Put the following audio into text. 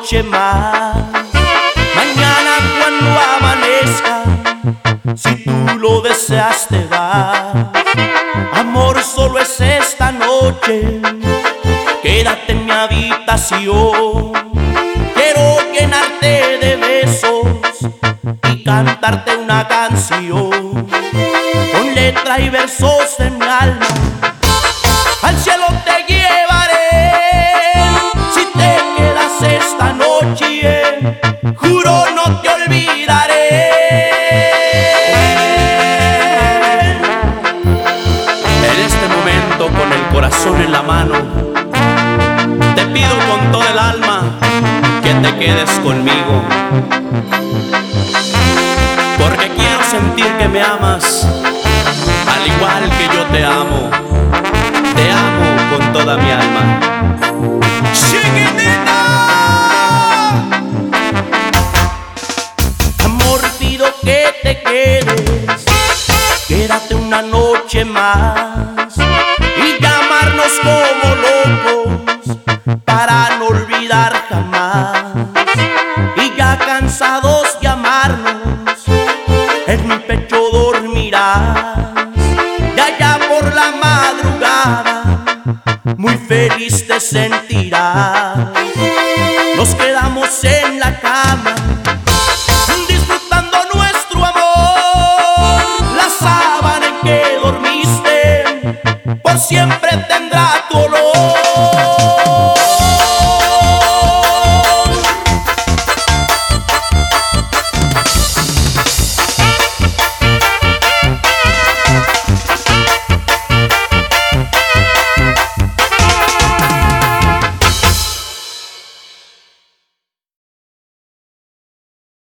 noche más. Mañana cuando amanezca, si tú lo deseas te vas. Amor, solo es esta noche, quédate en mi habitación. Quiero llenarte de besos y cantarte una canción con letra y versos en mi alma. Corazón en la mano, te pido con todo el alma que te quedes conmigo. Porque quiero sentir que me amas, al igual que yo te amo. Te amo con toda mi alma. ¡Chiquitita! Amor, pido que te quedes. Quédate una noche más jamás. Y ya cansados de amarnos, en mi pecho dormirás. Y allá por la madrugada, muy feliz te sentirás. Nos quedamos en la cama. disfrutando nuestro amor la sábana en que dormiste por siempre tendrá tu olor.